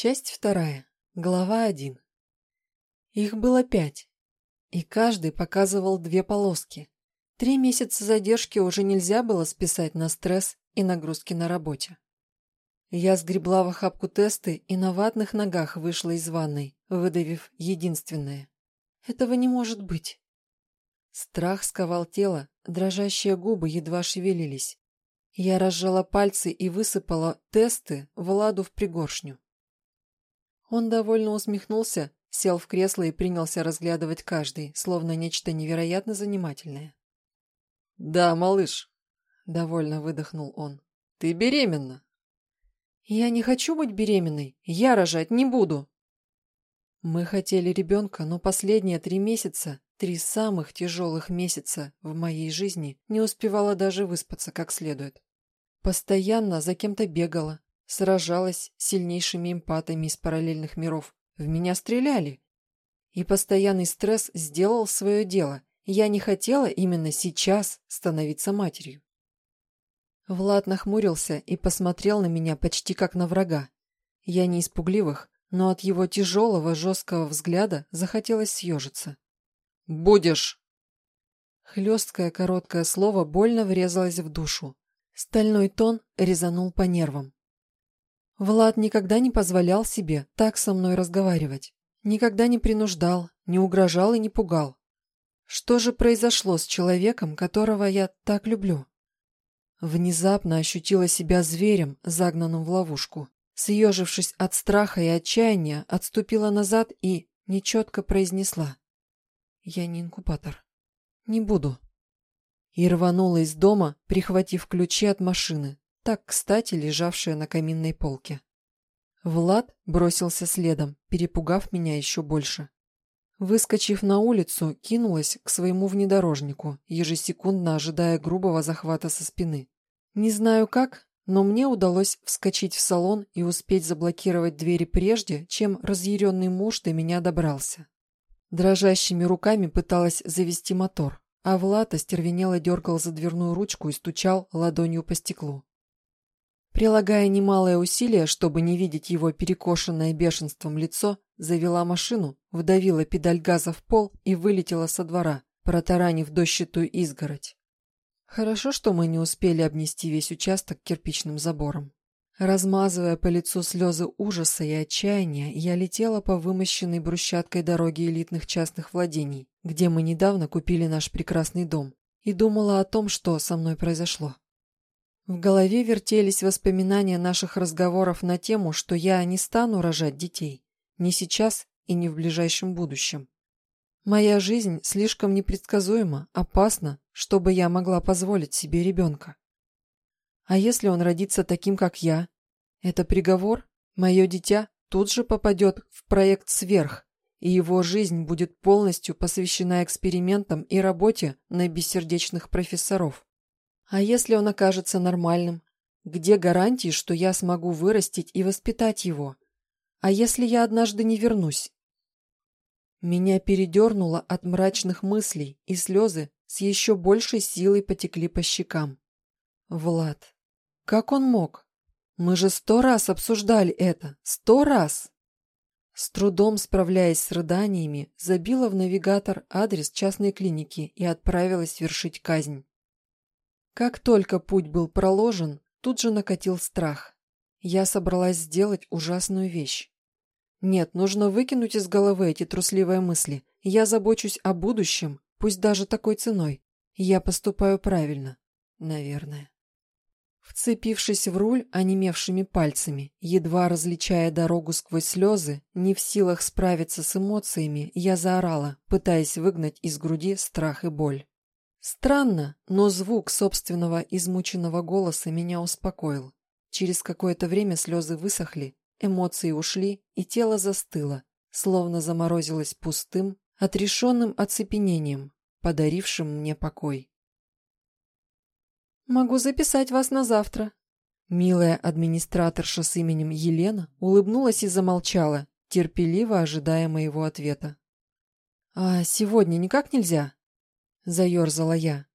Часть вторая. Глава один. Их было пять, и каждый показывал две полоски. Три месяца задержки уже нельзя было списать на стресс и нагрузки на работе. Я сгребла в охапку тесты и на ватных ногах вышла из ванной, выдавив единственное. Этого не может быть. Страх сковал тело, дрожащие губы едва шевелились. Я разжала пальцы и высыпала тесты Владу в пригоршню. Он довольно усмехнулся, сел в кресло и принялся разглядывать каждый, словно нечто невероятно занимательное. «Да, малыш», — довольно выдохнул он. «Ты беременна». «Я не хочу быть беременной. Я рожать не буду». Мы хотели ребенка, но последние три месяца, три самых тяжелых месяца в моей жизни, не успевала даже выспаться как следует. Постоянно за кем-то бегала, сражалась с сильнейшими эмпатами из параллельных миров. В меня стреляли. И постоянный стресс сделал свое дело. Я не хотела именно сейчас становиться матерью. Влад нахмурился и посмотрел на меня почти как на врага. Я не испугливых, но от его тяжелого жесткого взгляда захотелось съежиться. «Будешь!» Хлесткое короткое слово больно врезалось в душу. Стальной тон резанул по нервам. Влад никогда не позволял себе так со мной разговаривать. Никогда не принуждал, не угрожал и не пугал. Что же произошло с человеком, которого я так люблю? Внезапно ощутила себя зверем, загнанным в ловушку. Съежившись от страха и отчаяния, отступила назад и нечетко произнесла. «Я не инкубатор. Не буду» и рванула из дома, прихватив ключи от машины, так кстати лежавшие на каминной полке. Влад бросился следом, перепугав меня еще больше. Выскочив на улицу, кинулась к своему внедорожнику, ежесекундно ожидая грубого захвата со спины. Не знаю как, но мне удалось вскочить в салон и успеть заблокировать двери прежде, чем разъяренный муж до меня добрался. Дрожащими руками пыталась завести мотор, а Влад остервенело дергал за дверную ручку и стучал ладонью по стеклу. Прилагая немалое усилие, чтобы не видеть его перекошенное бешенством лицо, завела машину, вдавила педаль газа в пол и вылетела со двора, протаранив дощатую изгородь. Хорошо, что мы не успели обнести весь участок кирпичным забором. Размазывая по лицу слезы ужаса и отчаяния, я летела по вымощенной брусчаткой дороге элитных частных владений, где мы недавно купили наш прекрасный дом, и думала о том, что со мной произошло. В голове вертелись воспоминания наших разговоров на тему, что я не стану рожать детей, ни сейчас и ни в ближайшем будущем. Моя жизнь слишком непредсказуема, опасна, чтобы я могла позволить себе ребенка. А если он родится таким, как я? Это приговор? Мое дитя тут же попадет в проект «Сверх», и его жизнь будет полностью посвящена экспериментам и работе на бессердечных профессоров. А если он окажется нормальным? Где гарантии, что я смогу вырастить и воспитать его? А если я однажды не вернусь? Меня передернуло от мрачных мыслей, и слезы с еще большей силой потекли по щекам. Влад. Как он мог? Мы же сто раз обсуждали это. Сто раз! С трудом справляясь с рыданиями, забила в навигатор адрес частной клиники и отправилась вершить казнь. Как только путь был проложен, тут же накатил страх. Я собралась сделать ужасную вещь. Нет, нужно выкинуть из головы эти трусливые мысли. Я забочусь о будущем, пусть даже такой ценой. Я поступаю правильно. Наверное. Вцепившись в руль онемевшими пальцами, едва различая дорогу сквозь слезы, не в силах справиться с эмоциями, я заорала, пытаясь выгнать из груди страх и боль. Странно, но звук собственного измученного голоса меня успокоил. Через какое-то время слезы высохли, эмоции ушли, и тело застыло, словно заморозилось пустым, отрешенным оцепенением, подарившим мне покой. «Могу записать вас на завтра». Милая администраторша с именем Елена улыбнулась и замолчала, терпеливо ожидая моего ответа. «А сегодня никак нельзя?» – заерзала я.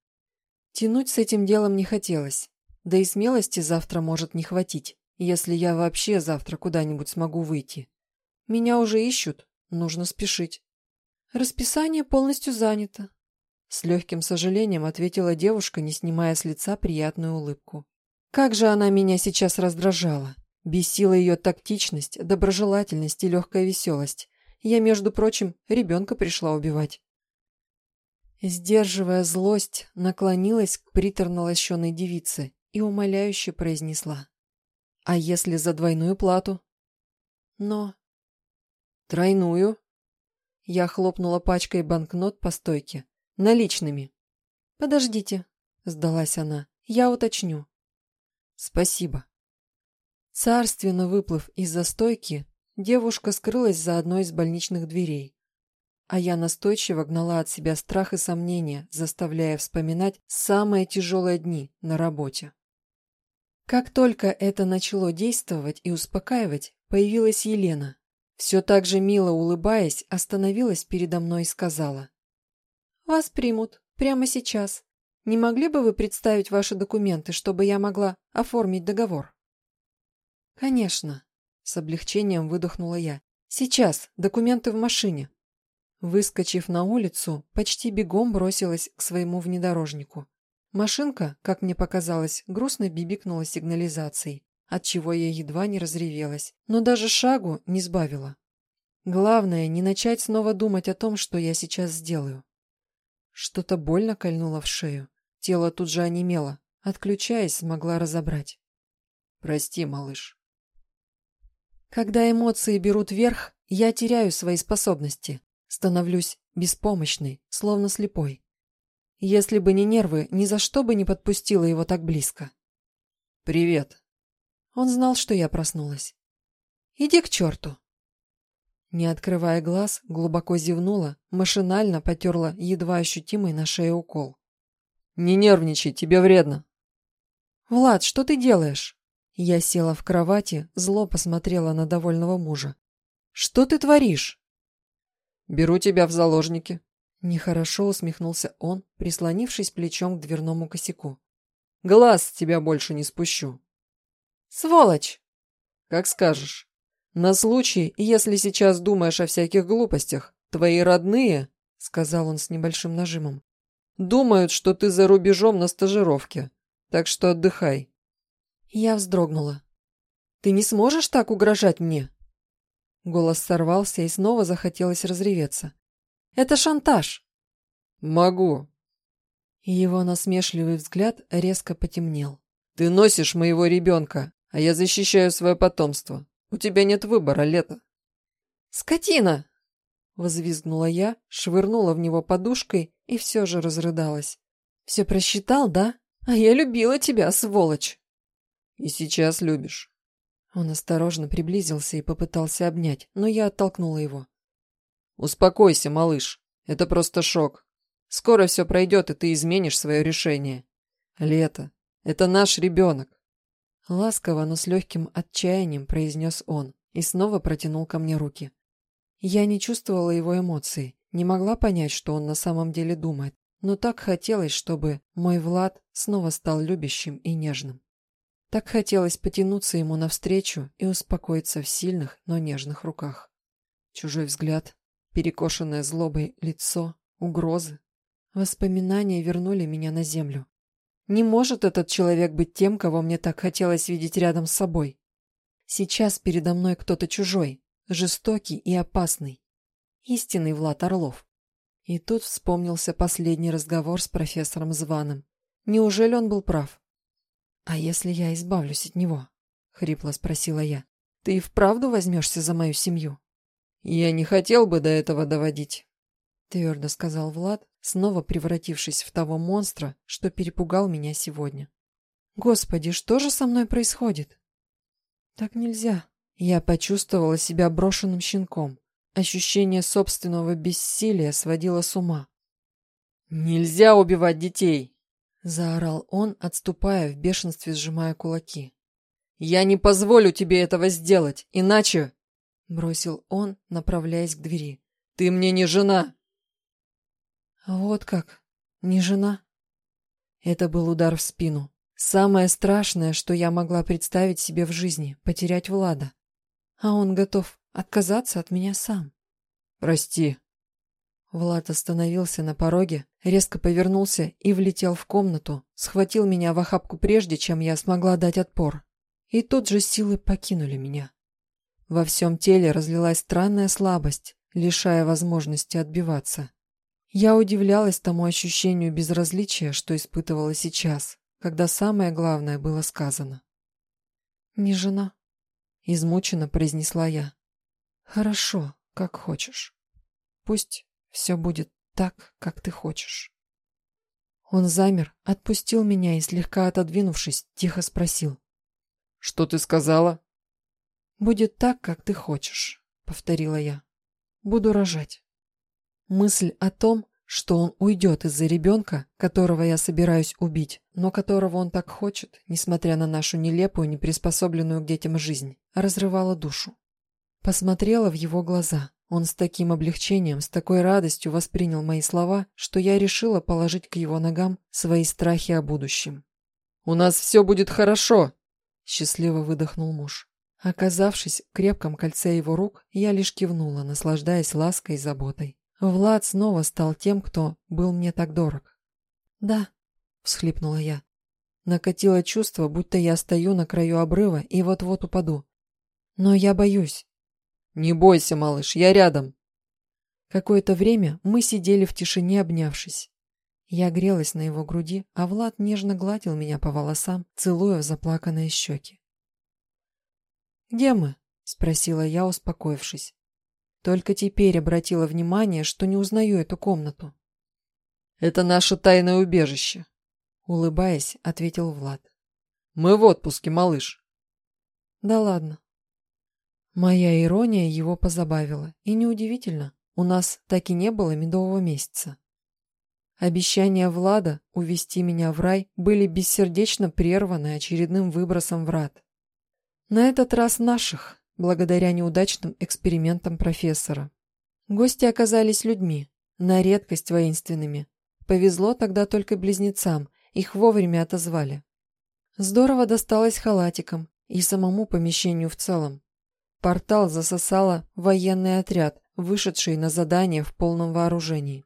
Тянуть с этим делом не хотелось, да и смелости завтра может не хватить. если я вообще завтра куда-нибудь смогу выйти. Меня уже ищут, нужно спешить. Расписание полностью занято. С легким сожалением ответила девушка, не снимая с лица приятную улыбку. Как же она меня сейчас раздражала. Бесила ее тактичность, доброжелательность и легкая веселость. Я, между прочим, ребенка пришла убивать. Сдерживая злость, наклонилась к приторно-лощеной девице и умоляюще произнесла. «А если за двойную плату?» «Но...» «Тройную?» Я хлопнула пачкой банкнот по стойке. «Наличными». «Подождите», — сдалась она. «Я уточню». «Спасибо». Царственно выплыв из застойки, девушка скрылась за одной из больничных дверей. А я настойчиво гнала от себя страх и сомнения, заставляя вспоминать самые тяжелые дни на работе. Как только это начало действовать и успокаивать, появилась Елена. Все так же мило улыбаясь, остановилась передо мной и сказала. «Вас примут. Прямо сейчас. Не могли бы вы представить ваши документы, чтобы я могла оформить договор?» «Конечно», — с облегчением выдохнула я. «Сейчас, документы в машине». Выскочив на улицу, почти бегом бросилась к своему внедорожнику. Машинка, как мне показалось, грустно бибикнула сигнализацией, отчего я едва не разревелась, но даже шагу не сбавила. Главное, не начать снова думать о том, что я сейчас сделаю. Что-то больно кольнуло в шею. Тело тут же онемело. Отключаясь, смогла разобрать. «Прости, малыш», когда эмоции берут верх, я теряю свои способности, становлюсь беспомощной, словно слепой. Если бы не нервы, ни за что бы не подпустила его так близко. «Привет». Он знал, что я проснулась. «Иди к черту». Не открывая глаз, глубоко зевнула, машинально потерла едва ощутимый на шее укол. «Не нервничай, тебе вредно». «Влад, что ты делаешь?» Я села в кровати, зло посмотрела на довольного мужа. «Что ты творишь?» «Беру тебя в заложники». Нехорошо усмехнулся он, прислонившись плечом к дверному косяку. «Глаз тебя больше не спущу». «Сволочь!» «Как скажешь. На случай, если сейчас думаешь о всяких глупостях, твои родные, — сказал он с небольшим нажимом, — думают, что ты за рубежом на стажировке, так что отдыхай». Я вздрогнула. «Ты не сможешь так угрожать мне?» Голос сорвался и снова захотелось разреветься. «Это шантаж!» «Могу!» Его насмешливый взгляд резко потемнел. «Ты носишь моего ребенка, а я защищаю свое потомство. У тебя нет выбора, Лето!» «Скотина!» Возвизгнула я, швырнула в него подушкой и все же разрыдалась. «Все просчитал, да? А я любила тебя, сволочь!» И сейчас любишь. Он осторожно приблизился и попытался обнять, но я оттолкнула его. Успокойся, малыш. Это просто шок. Скоро все пройдет, и ты изменишь свое решение. Лето. Это наш ребенок. Ласково, но с легким отчаянием произнес он и снова протянул ко мне руки. Я не чувствовала его эмоций, не могла понять, что он на самом деле думает, но так хотелось, чтобы мой Влад снова стал любящим и нежным. Так хотелось потянуться ему навстречу и успокоиться в сильных, но нежных руках. Чужой взгляд, перекошенное злобой лицо, угрозы. Воспоминания вернули меня на землю. Не может этот человек быть тем, кого мне так хотелось видеть рядом с собой. Сейчас передо мной кто-то чужой, жестокий и опасный. Истинный Влад Орлов. И тут вспомнился последний разговор с профессором Званым. Неужели он был прав? «А если я избавлюсь от него?» — хрипло спросила я. «Ты и вправду возьмешься за мою семью?» «Я не хотел бы до этого доводить», — твердо сказал Влад, снова превратившись в того монстра, что перепугал меня сегодня. «Господи, что же со мной происходит?» «Так нельзя». Я почувствовала себя брошенным щенком. Ощущение собственного бессилия сводило с ума. «Нельзя убивать детей!» Заорал он, отступая, в бешенстве сжимая кулаки. «Я не позволю тебе этого сделать, иначе...» Бросил он, направляясь к двери. «Ты мне не жена!» «Вот как? Не жена?» Это был удар в спину. Самое страшное, что я могла представить себе в жизни – потерять Влада. А он готов отказаться от меня сам. «Прости». Влад остановился на пороге, резко повернулся и влетел в комнату, схватил меня в охапку прежде, чем я смогла дать отпор. И тут же силы покинули меня. Во всем теле разлилась странная слабость, лишая возможности отбиваться. Я удивлялась тому ощущению безразличия, что испытывала сейчас, когда самое главное было сказано. «Не жена», — измученно произнесла я. «Хорошо, как хочешь. Пусть все будет так, как ты хочешь». Он замер, отпустил меня и, слегка отодвинувшись, тихо спросил. «Что ты сказала?» «Будет так, как ты хочешь», — повторила я. «Буду рожать». Мысль о том, что он уйдет из-за ребенка, которого я собираюсь убить, но которого он так хочет, несмотря на нашу нелепую, неприспособленную к детям жизнь, разрывала душу. Посмотрела в его глаза. Он с таким облегчением, с такой радостью воспринял мои слова, что я решила положить к его ногам свои страхи о будущем. «У нас все будет хорошо!» — счастливо выдохнул муж. Оказавшись в крепком кольце его рук, я лишь кивнула, наслаждаясь лаской и заботой. Влад снова стал тем, кто был мне так дорог. «Да», — всхлипнула я. Накатило чувство, будто я стою на краю обрыва и вот-вот упаду. «Но я боюсь». «Не бойся, малыш, я рядом». Какое-то время мы сидели в тишине, обнявшись. Я грелась на его груди, а Влад нежно гладил меня по волосам, целуя в заплаканные щеки. «Где мы?» — спросила я, успокоившись. Только теперь обратила внимание, что не узнаю эту комнату. «Это наше тайное убежище», — улыбаясь, ответил Влад. «Мы в отпуске, малыш». «Да ладно». Моя ирония его позабавила. И неудивительно, у нас так и не было медового месяца. Обещания Влада увести меня в рай были бессердечно прерваны очередным выбросом врат. На этот раз наших, благодаря неудачным экспериментам профессора. Гости оказались людьми, на редкость воинственными. Повезло тогда только близнецам, их вовремя отозвали. Здорово досталось халатикам и самому помещению в целом. Портал засосало военный отряд, вышедший на задание в полном вооружении.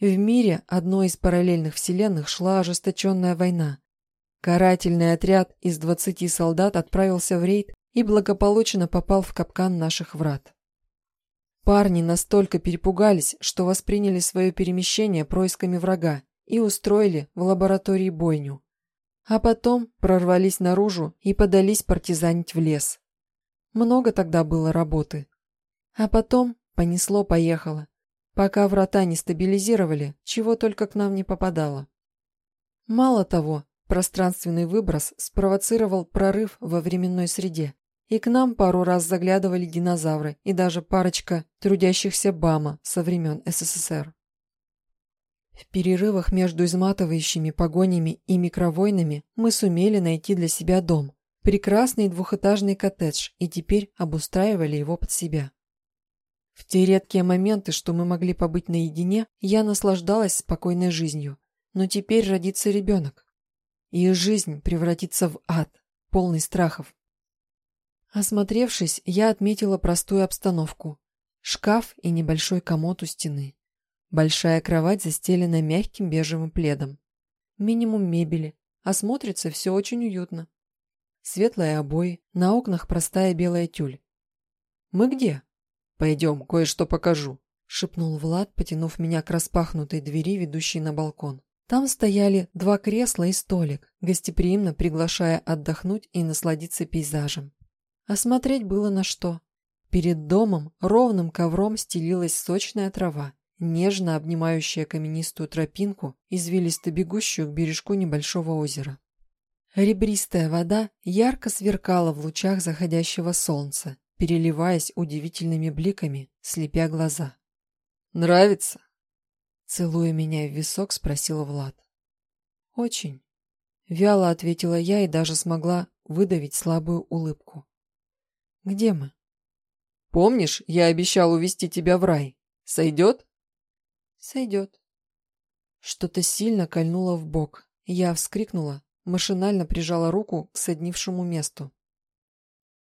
В мире одной из параллельных вселенных шла ожесточенная война, Карательный отряд из 20 солдат отправился в рейд и благополучно попал в капкан наших врат. Парни настолько перепугались, что восприняли свое перемещение происками врага и устроили в лаборатории бойню. А потом прорвались наружу и подались партизанить в лес. Много тогда было работы. А потом понесло-поехало. Пока врата не стабилизировали, чего только к нам не попадало. Мало того, Пространственный выброс спровоцировал прорыв во временной среде, и к нам пару раз заглядывали динозавры и даже парочка трудящихся БАМа со времен СССР. В перерывах между изматывающими погонями и микровойнами мы сумели найти для себя дом. Прекрасный двухэтажный коттедж, и теперь обустраивали его под себя. В те редкие моменты, что мы могли побыть наедине, я наслаждалась спокойной жизнью. Но теперь родится ребенок и жизнь превратится в ад, полный страхов. Осмотревшись, я отметила простую обстановку. Шкаф и небольшой комод у стены. Большая кровать застелена мягким бежевым пледом. Минимум мебели, а смотрится все очень уютно. Светлые обои, на окнах простая белая тюль. «Мы где?» «Пойдем, кое-что покажу», — шепнул Влад, потянув меня к распахнутой двери, ведущей на балкон. Там стояли два кресла и столик, гостеприимно приглашая отдохнуть и насладиться пейзажем. Осмотреть было на что. Перед домом ровным ковром стелилась сочная трава, нежно обнимающая каменистую тропинку, извилисто бегущую к бережку небольшого озера. Ребристая вода ярко сверкала в лучах заходящего солнца, переливаясь удивительными бликами, слепя глаза. «Нравится?» Целуя меня в висок, спросила Влад. «Очень». Вяло ответила я и даже смогла выдавить слабую улыбку. «Где мы?» «Помнишь, я обещал увести тебя в рай? Сойдет?» «Сойдет». Что-то сильно кольнуло в бок. Я вскрикнула, машинально прижала руку к соднившему месту.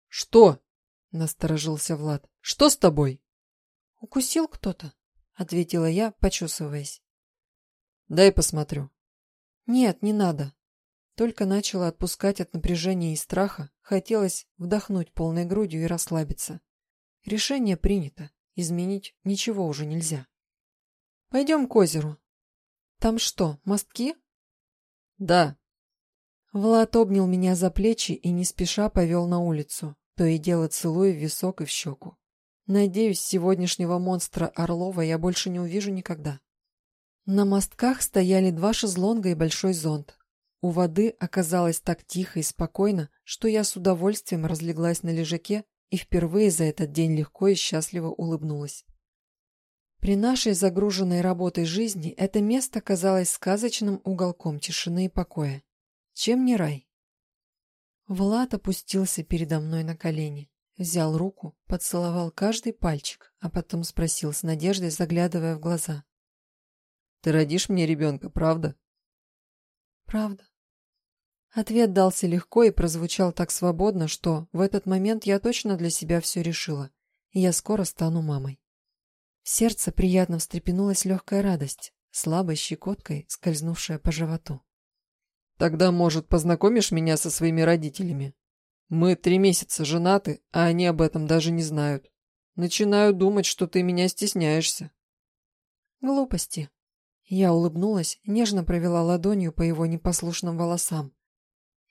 «Что?» – насторожился Влад. «Что с тобой?» «Укусил кто-то», – ответила я, почесываясь. «Дай посмотрю». «Нет, не надо». Только начала отпускать от напряжения и страха, хотелось вдохнуть полной грудью и расслабиться. Решение принято, изменить ничего уже нельзя. «Пойдем к озеру». «Там что, мостки?» «Да». Влад обнял меня за плечи и не спеша повел на улицу, то и дело целуя в висок и в щеку. Надеюсь, сегодняшнего монстра Орлова я больше не увижу никогда. На мостках стояли два шезлонга и большой зонт. У воды оказалось так тихо и спокойно, что я с удовольствием разлеглась на лежаке и впервые за этот день легко и счастливо улыбнулась. При нашей загруженной работой жизни это место казалось сказочным уголком тишины и покоя. Чем не рай? Влад опустился передо мной на колени, взял руку, поцеловал каждый пальчик, а потом спросил с надеждой, заглядывая в глаза. «Ты родишь мне ребенка, правда?» «Правда». Ответ дался легко и прозвучал так свободно, что в этот момент я точно для себя все решила, и я скоро стану мамой. В сердце приятно встрепенулась легкая радость, слабой щекоткой, скользнувшая по животу. Тогда, может, познакомишь меня со своими родителями? Мы три месяца женаты, а они об этом даже не знают. Начинаю думать, что ты меня стесняешься. Глупости. Я улыбнулась, нежно провела ладонью по его непослушным волосам.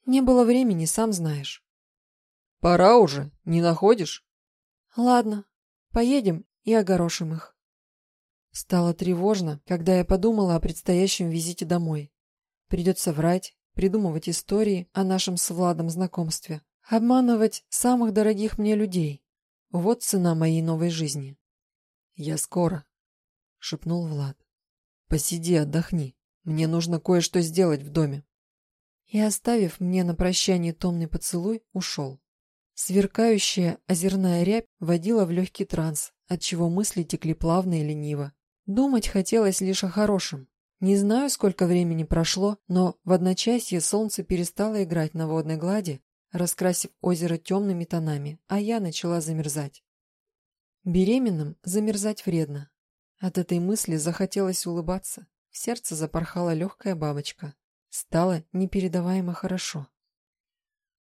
Не было времени, сам знаешь. Пора уже, не находишь? Ладно, поедем и огорошим их. Стало тревожно, когда я подумала о предстоящем визите домой. Придется врать, придумывать истории о нашем с Владом знакомстве, обманывать самых дорогих мне людей. Вот цена моей новой жизни. «Я скоро», — шепнул Влад. «Посиди, отдохни. Мне нужно кое-что сделать в доме». И, оставив мне на прощание томный поцелуй, ушел. Сверкающая озерная рябь водила в легкий транс, отчего мысли текли плавно и лениво. Думать хотелось лишь о хорошем, не знаю, сколько времени прошло, но в одночасье солнце перестало играть на водной глади, раскрасив озеро темными тонами, а я начала замерзать. Беременным замерзать вредно. От этой мысли захотелось улыбаться. В сердце запорхала легкая бабочка. Стало непередаваемо хорошо.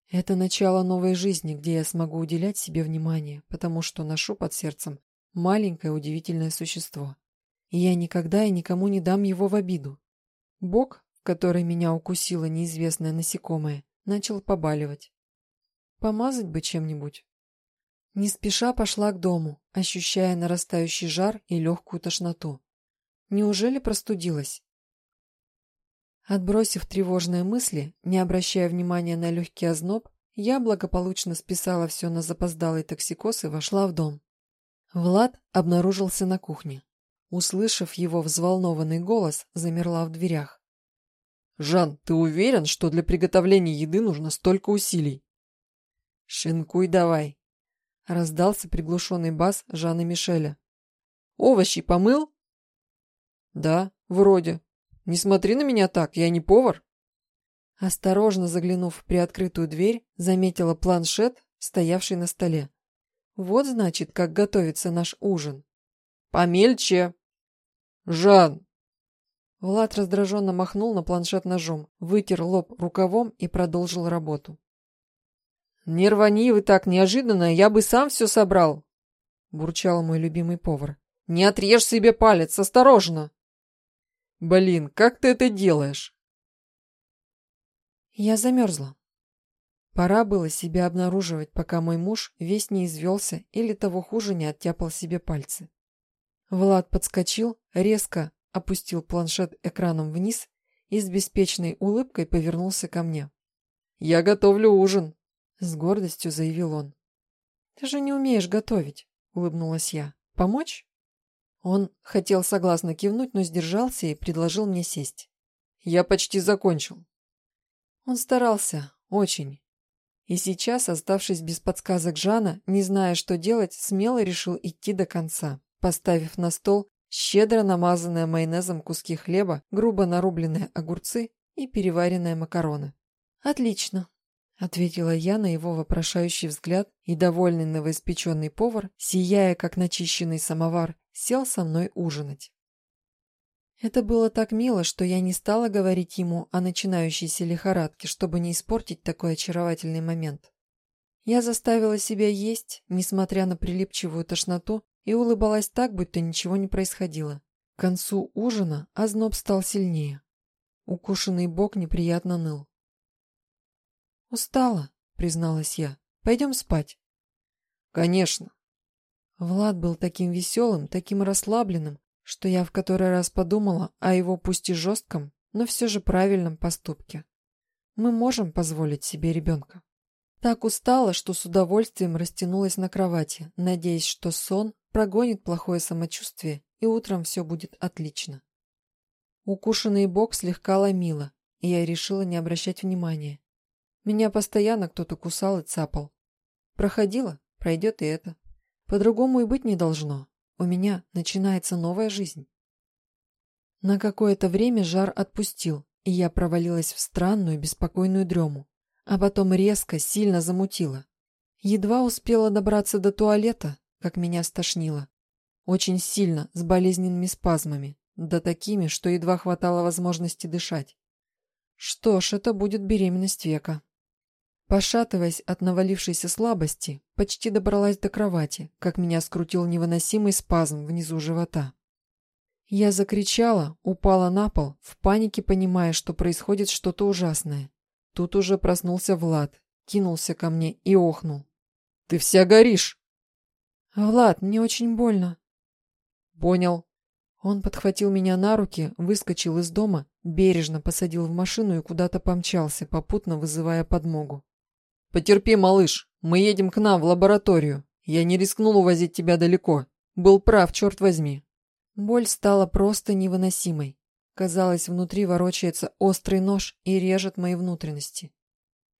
Это начало новой жизни, где я смогу уделять себе внимание, потому что ношу под сердцем маленькое удивительное существо и я никогда и никому не дам его в обиду. Бок, в который меня укусило неизвестное насекомое, начал побаливать. Помазать бы чем-нибудь. Не спеша пошла к дому, ощущая нарастающий жар и легкую тошноту. Неужели простудилась? Отбросив тревожные мысли, не обращая внимания на легкий озноб, я благополучно списала все на запоздалый токсикоз и вошла в дом. Влад обнаружился на кухне. Услышав его взволнованный голос, замерла в дверях. «Жан, ты уверен, что для приготовления еды нужно столько усилий?» «Шинкуй давай!» — раздался приглушенный бас Жана Мишеля. «Овощи помыл?» «Да, вроде. Не смотри на меня так, я не повар». Осторожно заглянув в приоткрытую дверь, заметила планшет, стоявший на столе. Вот значит, как готовится наш ужин. «Помельче!» «Жан!» Влад раздраженно махнул на планшет ножом, вытер лоб рукавом и продолжил работу. «Не рвани вы так неожиданно, я бы сам все собрал!» — бурчал мой любимый повар. «Не отрежь себе палец, осторожно!» «Блин, как ты это делаешь?» Я замерзла. Пора было себя обнаруживать, пока мой муж весь не извелся или того хуже не оттяпал себе пальцы. Влад подскочил, резко опустил планшет экраном вниз и с беспечной улыбкой повернулся ко мне. «Я готовлю ужин», — с гордостью заявил он. «Ты же не умеешь готовить», — улыбнулась я. «Помочь?» Он хотел согласно кивнуть, но сдержался и предложил мне сесть. «Я почти закончил». Он старался, очень. И сейчас, оставшись без подсказок Жана, не зная, что делать, смело решил идти до конца поставив на стол щедро намазанные майонезом куски хлеба, грубо нарубленные огурцы и переваренные макароны. Отлично, ответила я на его вопрошающий взгляд, и довольный новоиспеченный повар, сияя как начищенный самовар, сел со мной ужинать. Это было так мило, что я не стала говорить ему о начинающейся лихорадке, чтобы не испортить такой очаровательный момент. Я заставила себя есть, несмотря на прилипчивую тошноту, и улыбалась так, будто ничего не происходило. К концу ужина озноб стал сильнее. Укушенный бок неприятно ныл. «Устала», — призналась я. «Пойдем спать». «Конечно». Влад был таким веселым, таким расслабленным, что я в который раз подумала о его пусть и жестком, но все же правильном поступке. Мы можем позволить себе ребенка. Так устала, что с удовольствием растянулась на кровати, надеясь, что сон прогонит плохое самочувствие и утром все будет отлично. Укушенный бок слегка ломило, и я решила не обращать внимания. Меня постоянно кто-то кусал и цапал. Проходило, пройдет и это. По-другому и быть не должно. У меня начинается новая жизнь. На какое-то время жар отпустил, и я провалилась в странную беспокойную дрему а потом резко, сильно замутило. Едва успела добраться до туалета, как меня стошнило. Очень сильно, с болезненными спазмами, да такими, что едва хватало возможности дышать. Что ж, это будет беременность века. Пошатываясь от навалившейся слабости, почти добралась до кровати, как меня скрутил невыносимый спазм внизу живота. Я закричала, упала на пол, в панике понимая, что происходит что-то ужасное. Тут уже проснулся Влад, кинулся ко мне и охнул. «Ты вся горишь!» «Влад, мне очень больно». «Понял». Он подхватил меня на руки, выскочил из дома, бережно посадил в машину и куда-то помчался, попутно вызывая подмогу. «Потерпи, малыш, мы едем к нам в лабораторию. Я не рискнул увозить тебя далеко. Был прав, черт возьми». Боль стала просто невыносимой. Казалось, внутри ворочается острый нож и режет мои внутренности.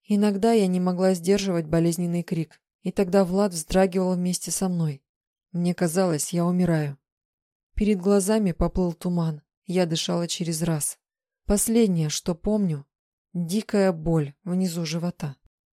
Иногда я не могла сдерживать болезненный крик, и тогда Влад вздрагивал вместе со мной. Мне казалось, я умираю. Перед глазами поплыл туман, я дышала через раз. Последнее, что помню, дикая боль внизу живота.